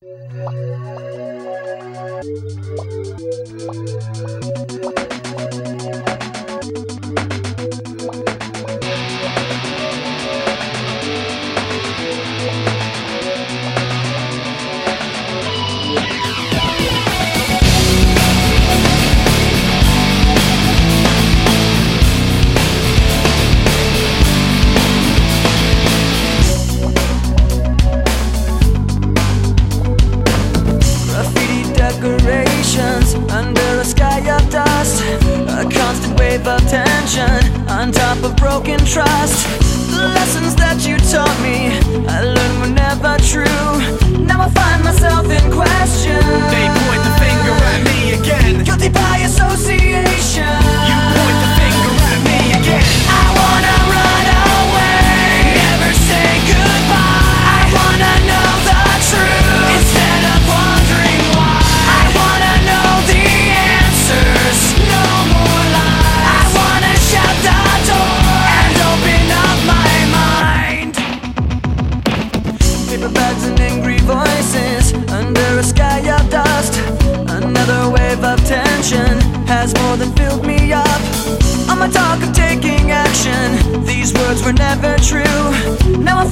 Thank you. broken trust. has more than filled me up. I'm a dog of taking action. These words were never true. Now I'm.